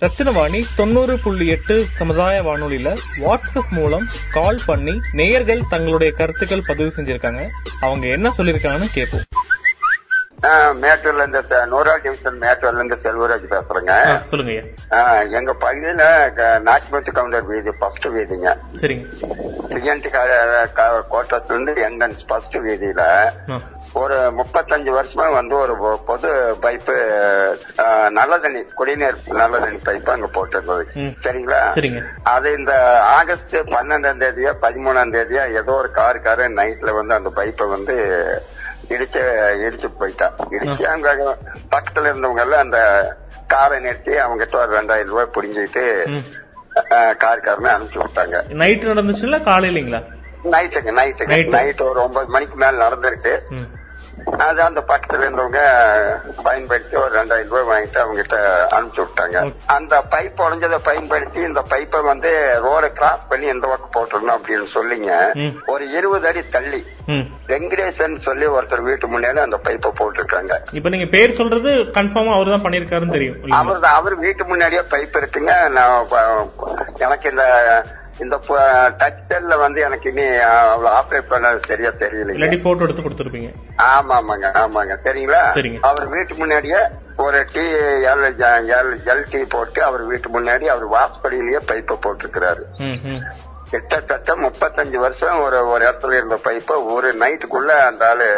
ரத்தினவாணி தொண்ணூறு புள்ளி எட்டு சமுதாய வானொலியில வாட்ஸ்அப் மூலம் கால் பண்ணி நேயர்கள் தங்களுடைய கருத்துக்கள் பதிவு செஞ்சிருக்காங்க. அவங்க என்ன சொல்லிருக்காங்கன்னு கேட்போம். மேட்டூர்ல இருந்து நூறா டிவிஷன் மேட்டூர்ல இருந்து செல்வராஜ் பேசுறேங்க. சொல்லுங்க எங்க பள்ளியில நாச்சிமுத்து கவுண்டர் வீதி ஃபர்ஸ்ட் வீதிங்க சரிங்க. கோட்டத்துல இருந்து என்ட்ரன்ஸ் ஃபர்ஸ்ட் வீதியில ஒரு முப்பத்தஞ்சு வருஷமா வந்து ஒரு பொது பைப்பு நல்ல தண்ணி குடிநீர் நல்ல தண்ணி பைப்பு அங்க போட்டிருந்தது. சரிங்களா? சரிங்க. அது இந்த ஆகஸ்ட் பன்னெண்டாம் தேதியா பதிமூணாம் தேதியா ஏதோ ஒரு காருக்காரு நைட்ல வந்து அந்த பைப்பை வந்து இடிச்சு இடிச்சு போயிட்டா இடிச்சு அவங்க பக்கத்துல இருந்தவங்க எல்லாம் அந்த காரை நிறுத்தி அவங்க கிட்ட ஒரு ரெண்டாயிரம் ரூபாய் புடிஞ்சிட்டு. காருக்காரனை அனுப்பிச்சு விட்டாங்க. நைட் நடந்துச்சுங்களா? காலையிலங்களா? நைட்டுக்கு Night. நைட் ஒரு ஒன்பது மணிக்கு மேல நடந்திருக்கு. அது அந்த பக்கத்துல இருந்தவங்க பயன்படுத்தி ஒரு ரெண்டாயிரம் ரூபாய் வாங்கிட்டு அவங்க கிட்ட அனுப்பிச்சு விட்டாங்க. அந்த பைப் உடஞ்சதை பயன்படுத்தி இந்த பைப்பை வந்து ரோட கிராஸ் பண்ணி இந்த பக்கம் போட்டுடணும் அப்படின்னு சொல்லிங்க. ஒரு இருபது அடி தள்ளி. வெங்கடேசன் சொல்லி ஒருத்தர் வீட்டு முன்னாடி அந்த பைப்பை போட்டிருக்காங்க. இப்ப நீங்க பேர் சொல்றது கன்ஃபார்மா அவர் தான் பண்ணிருக்காருன்னு தெரியும்? அவர் அவர் வீட்டு முன்னாடியே பைப் இருக்குங்க. நான் எனக்கு இந்த இந்த டச் செல்ல வந்து எனக்கு இனி ஆப்ரேட் பண்ண சரியா தெரியலைங்க. இல்லாட்டி போட்டோ எடுத்து கொடுத்துருப்பீங்க. ஆமா ஆமாங்க ஆமாங்க. சரிங்களா? சரிங்க. அவர் வீட்டு முன்னாடியே ஒரு டீ எல் டீ போட்டு அவர் வீட்டு முன்னாடி அவர் வாசப்படியிலேயே பைப்பை போட்டிருக்கிறாரு. கிட்டத்தட்ட முப்பத்தஞ்சு வருஷம் ஒரு ஒரு இடத்துல இருந்த பைப்பை ஒரு நைட்டுக்குள்ள அந்த ஆளு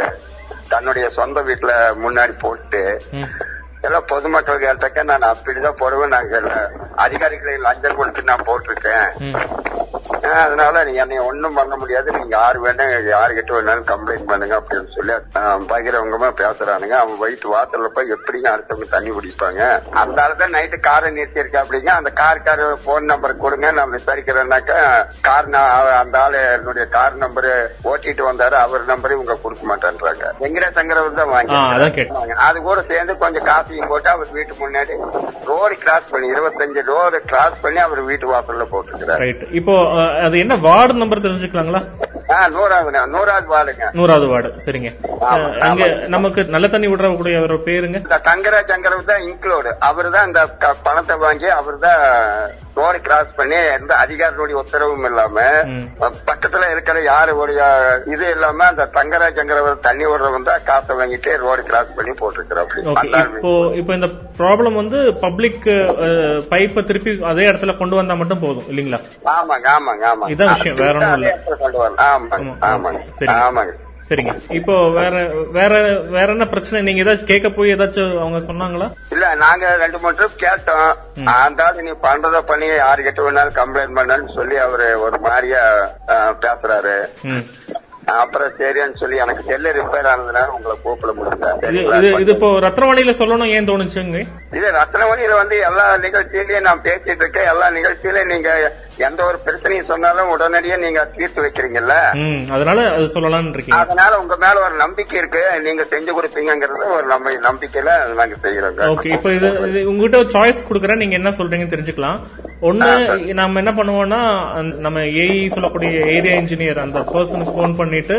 தன்னுடைய சொந்த வீட்டுல முன்னாடி போட்டு எல்லாம் பொதுமக்கள் கேட்டாக்க நான் அப்படிதான் போடுவேன் நாங்க அதிகாரிகளை லஞ்சம் கொடுத்து நான் போட்டிருக்கேன். அதனால என்னை ஒண்ணும் பண்ண முடியாது. நீங்க யாரு வேணா யாருகிட்ட வேணாலும் கம்ப்ளைண்ட் பண்ணுங்க அப்படின்னு சொல்லி பகிரவங்கமா பேசுறானுங்க. அவன் வயிற்று வாசல்ல போய் எப்படிங்க அடுத்தவங்க தண்ணி குடிப்பாங்க? அந்த ஆளு தான் நைட்டு காரை நிறுத்தி இருக்கா அப்படிங்க அந்த காருக்கார போன் நம்பர் கொடுங்க. நான் விசாரிக்கிறேன்னாக்கா கார் அந்த ஆளு என்னுடைய கார் நம்பர் ஓட்டிட்டு வந்தாரு. அவர் நம்பர் இவங்க கொடுக்க மாட்டேன்றாங்க. வெங்கடேசங்கிறவர் தான் வாங்கி. அது கூட சேர்ந்து கொஞ்சம் காசையும் போட்டு அவர் வீட்டு முன்னாடி ரோடு கிராஸ் பண்ணி இருபத்தஞ்சு ரோடு கிராஸ் பண்ணி அவர் வீட்டு வாசல்ல போட்டுருக்கிறாரு ரைட் இப்போ அது என்ன வார்டு நம்பர் தெரிஞ்சுக்கலாங்களா? நூறாவது நூறாவது வார்டுங்க. நூறாவது வார்டு. சரிங்க. அங்க நமக்கு நல்ல தண்ணி விடுற கூடிய ஒரு பேருங்க? தங்கராஜ் அங்கரவு தான் இன்க்ளூடு அவர் தான் இந்த பணத்தை வாங்கி அவர் தான் ரோடு கிராஸ் பண்ணி எந்த அதிகாரிகளுடைய உத்தரவும் இல்லாம. பக்கத்துல இருக்கிற யாருடைய இது இல்லாம அந்த தங்கராஜ் அங்கரவர் தண்ணி விடுறவன் தான் காசை வாங்கிட்டு ரோடு கிராஸ் பண்ணி போட்டிருக்கிறார் ஓகே இப்போ இப்போ இந்த ப்ராப்ளம் வந்து பப்ளிக் பைப்பை திருப்பி அதே இடத்துல கொண்டு வந்தா மட்டும் போதும் இல்லீங்களா? ஆமாங்க ஆமாங்க ஆமாங்க. இதான் விஷயம், வேற ஒண்ணும் இல்ல. ஆமாங்க ஆமா, ஆமாங்க. சரி. ஆமாங்க. சரிங்க. இப்போ வேற வேற வேற என்ன பிரச்சனை? நீங்க ஏதாச்சும் கேட்க போய் ஏதாச்சும் அவங்க சொன்னாங்களா? இல்ல நாங்க ரெண்டு மூணு ட்ரிப் கேட்டோம். அந்த ஆளு நீ பண்றத பண்ணி யாரு கிட்ட வேணாலும் கம்ப்ளைண்ட் பண்ணு சொல்லி அவரு ஒரு மாதிரியா பேசுறாரு. அப்புறம் சரின்னு சொல்லி எனக்கு செல்லு ரிப்பேர் ஆனதுனால உங்களை கூப்பிட இது இது இப்போ ரத்னவாணியில சொல்லணும் ஏன் தோணுச்சுங்க? இது ரத்னமணியில வந்து எல்லா நிகழ்ச்சியிலயும் நான் பேசிட்டு இருக்கேன். எல்லா நிகழ்ச்சியிலயும் நீங்க எந்த ஒரு பிரச்சனையும் சொன்னாலும் உடனடியே நீங்க தீர்த்து வைக்கிறீங்கல்ல? அதனால அது சொல்லலாம்னு இருக்கீங்க. அதனால உங்க மேல ஒரு நம்பிக்கை இருக்கு. நீங்க செஞ்சு கொடுப்பீங்கிறது ஒரு நம்ம நம்பிக்கையில நாங்க செய்யறோங்க ஓகே இப்போ இது உங்ககிட்ட சாய்ஸ் கொடுக்குறேன். நீங்க என்ன சொல்றீங்கன்னு தெரிஞ்சுக்கலாம். ஒண்ணு நம்ம என்ன பண்ணுவோம்னா நம்ம ஏஇ சொல்லக்கூடிய ஏரியா இன்ஜினியர் அந்த பர்சனுக்கு ஃபோன் பண்ணிட்டு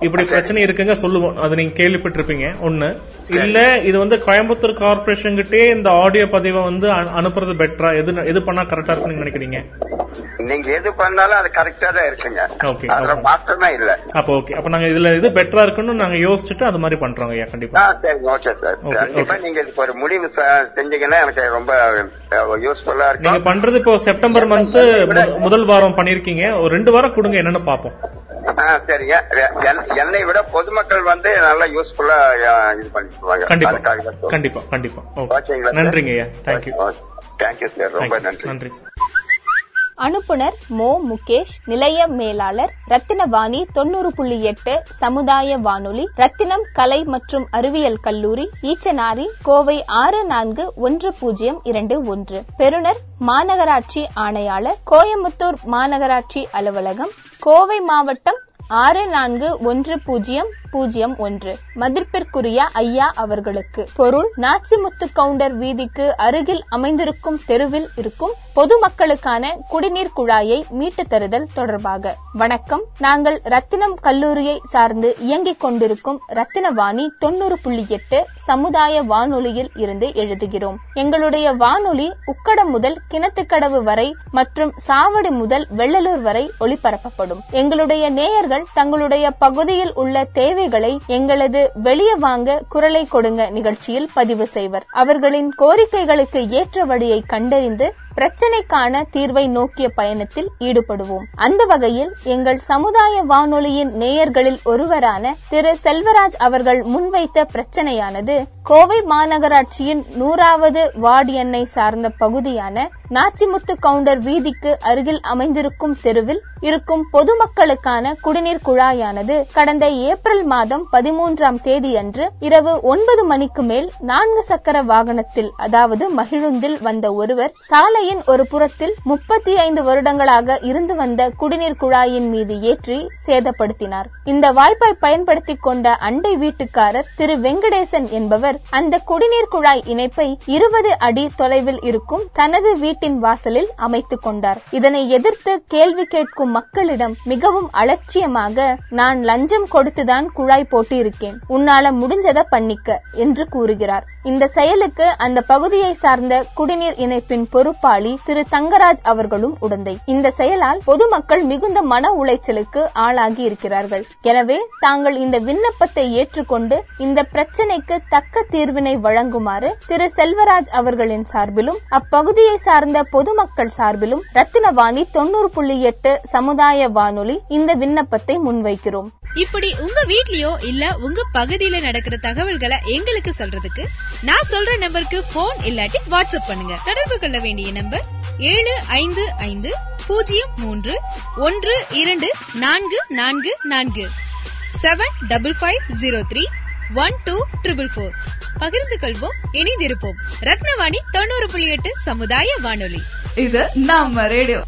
இப்படி பிரச்சனை இருக்குங்க சொல்லுவோம். அது நீங்க கேள்விப்பட்டிருப்பீங்க. ஒண்ணு இல்ல இது வந்து கோயம்புத்தூர் கார்பரேஷன் கிட்டே இந்த ஆடியோ பதிவை வந்து அனு- அனுப்புறது பெட்டரா எது எது பண்ணா கரெக்டா இருக்குன்னு நினைக்கிறீங்க? நீங்க எது பண்ணாலும் அது கரெக்டா தான் இருக்குங்க. Okay, அதுல. மாற்றமே இல்ல. அப்போ ஓகே அப்ப நாங்க இதுல எது பெட்டரா இருக்குன்னு நாங்க யோசிச்சுட்டு அது மாதிரி பண்றோங்க ஐயா கண்டிப்பா. சரிங்க ஓகே சார் கண்டிப்பா நீங்க இதுக்கு ஒரு முடிவு செஞ்சீங்கன்னா எனக்கு ரொம்ப யூஸ்ஃபுல்லா நீங்க இருக்கும். பண்றது இப்போ செப்டம்பர் மந்த் முதல் வாரம் பண்ணிருக்கீங்க. ஒரு ரெண்டு வாரம் கொடுங்க என்னன்னு பாப்போம். சரிங்க. என்- என்னை விட பொதுமக்கள் வந்து நல்லா யூஸ்ஃபுல்லா இது பண்ணிக்குவாங்க. கண்டிப்பா. கண்டிப்பா கண்டிப்பா. சார்? நன்றிங்க ஐயா. தேங்க்யூ தேங்க்யூ சார் ரொம்ப நன்றி. நன்றி அனுப்புனர் மோ. முகேஷ் நிலைய மேலாளர் ரத்தினவாணி தொண்ணூறு புள்ளி எட்டு சமுதாய வானொலி ரத்தினம் கலை மற்றும் அறிவியல் கல்லூரி ஈச்சனாரி கோவை ஆறு நான்கு ஒன்று பூஜ்ஜியம் இரண்டு ஒன்று. பெறுநர் மாநகராட்சி ஆணையாளர் கோயம்புத்தூர் மாநகராட்சி அலுவலகம் கோவை மாவட்டம் ஆறு நான்கு ஒன்று பூஜ்ஜியம் பூஜ்ஜியம் ஒன்று. மதிப்பிற்குரிய ஐயா அவர்களுக்கு. பொருள் நாச்சிமுத்து கவுண்டர் வீதிக்கு அருகில் அமைந்திருக்கும் தெருவில் இருக்கும் பொதுமக்களுக்கான குடிநீர் குழாயை மீட்டு தருதல் தொடர்பாக. வணக்கம் நாங்கள் ரத்தினம் கல்லூரியை சார்ந்து இயங்கிக் கொண்டிருக்கும் ரத்தினவாணி தொண்ணூறு புள்ளி எட்டு சமுதாய வானொலியில் இருந்து எழுதுகிறோம். எங்களுடைய வானொலி உக்கடம் முதல் கிணத்துக்கடவு வரை மற்றும் சாவடி முதல் வெள்ளலூர் வரை ஒளிபரப்பப்படும். எங்களுடைய நேயர்கள் தங்களுடைய பகுதியில் உள்ள தேவைகளை எங்களது வெளியே வாங்க குரலை கொடுங்க நிகழ்ச்சியில் பதிவு செய்வர். அவர்களின் கோரிக்கைகளுக்கு ஏற்ற வழியை கண்டறிந்து பிரச்சனைக்கான தீர்வை நோக்கிய பயணத்தில் ஈடுபடுவோம். அந்த வகையில் எங்கள் சமுதாய வானொலியின் நேயர்களில் ஒருவரான திரு செல்வராஜ் அவர்கள் முன்வைத்த பிரச்சனையானது கோவை மாநகராட்சியின் நூறாவது வார்டு எண்ணை சார்ந்த பகுதியான நாச்சிமுத்து கவுண்டர் வீதிக்கு அருகில் அமைந்திருக்கும் தெருவில் இருக்கும் பொதுமக்களுக்கான குடிநீர் குழாயானது கடந்த ஏப்ரல் மாதம் பதிமூன்றாம் தேதி அன்று இரவு ஒன்பது மணிக்கு மேல் நான்கு சக்கர வாகனத்தில் அதாவது மகிழுந்தில் வந்த ஒருவர் சாலையின் ஒரு புறத்தில் முப்பத்தி ஐந்து வருடங்களாக இருந்து வந்த குடிநீர் குழாயின் மீது ஏற்றி சேதப்படுத்தினார். இந்த வாய்ப்பை பயன்படுத்திக் கொண்ட அண்டை வீட்டுக்காரர் திரு வெங்கடேசன் என்பவர் அந்த குடிநீர் குழாய் இணைப்பை இருபது அடி தொலைவில் இருக்கும் தனது வீட்டின் வாசலில் அமைத்துக் கொண்டார். இதனை எதிர்த்து கேள்வி கேட்கும் மக்களிடம் மிகவும் அலட்சியமாக நான் லஞ்சம் கொடுத்துதான் குழாய் போட்டு இருக்கேன் உன்னால முடிஞ்சத பண்ணிக்க என்று கூறுகிறார். இந்த செயலுக்கு அந்த பகுதியை சார்ந்த குடிநீர் இணைப்பின் பொறுப்பாளி திரு தங்கராஜ் அவர்களும் உடந்தை. இந்த செயலால் பொதுமக்கள் மிகுந்த மன உளைச்சலுக்கு ஆளாகி இருக்கிறார்கள். எனவே தாங்கள் இந்த விண்ணப்பத்தை ஏற்றுக்கொண்டு இந்த பிரச்சனைக்கு தக்க தீர்வினை வழங்குமாறு திரு செல்வராஜ் அவர்களின் சார்பிலும் அப்பகுதியை சார்ந்த பொதுமக்கள் சார்பிலும் ரத்தினவாணி தொண்ணூறு புள்ளி எட்டு சமுதாய வானொலி இந்த விண்ணப்பத்தை முன்வைக்கிறோம். இப்படி உங்க வீட்லயோ இல்ல உங்க பகுதியில நடக்கிற தகவல்களை எங்களுக்கு சொல்றதுக்கு நான் சொல்ற நம்பருக்கு போன் இல்லாட்டி வாட்ஸ்அப் பண்ணுங்க. தொடர்பு கொள்ள வேண்டிய நம்பர் ஏழு ஐந்து ஐந்து பூஜ்ஜியம் மூன்று ஒன்று இரண்டு நான்கு நான்கு நான்கு. Seven double five zero three one two triple four பகிர்ந்து கொள்வோம் இணைந்திருப்போம். ரத்னவாணி தொண்ணூறு புள்ளி எட்டு சமுதாய வானொலி. இது நம்ம ரேடியோ.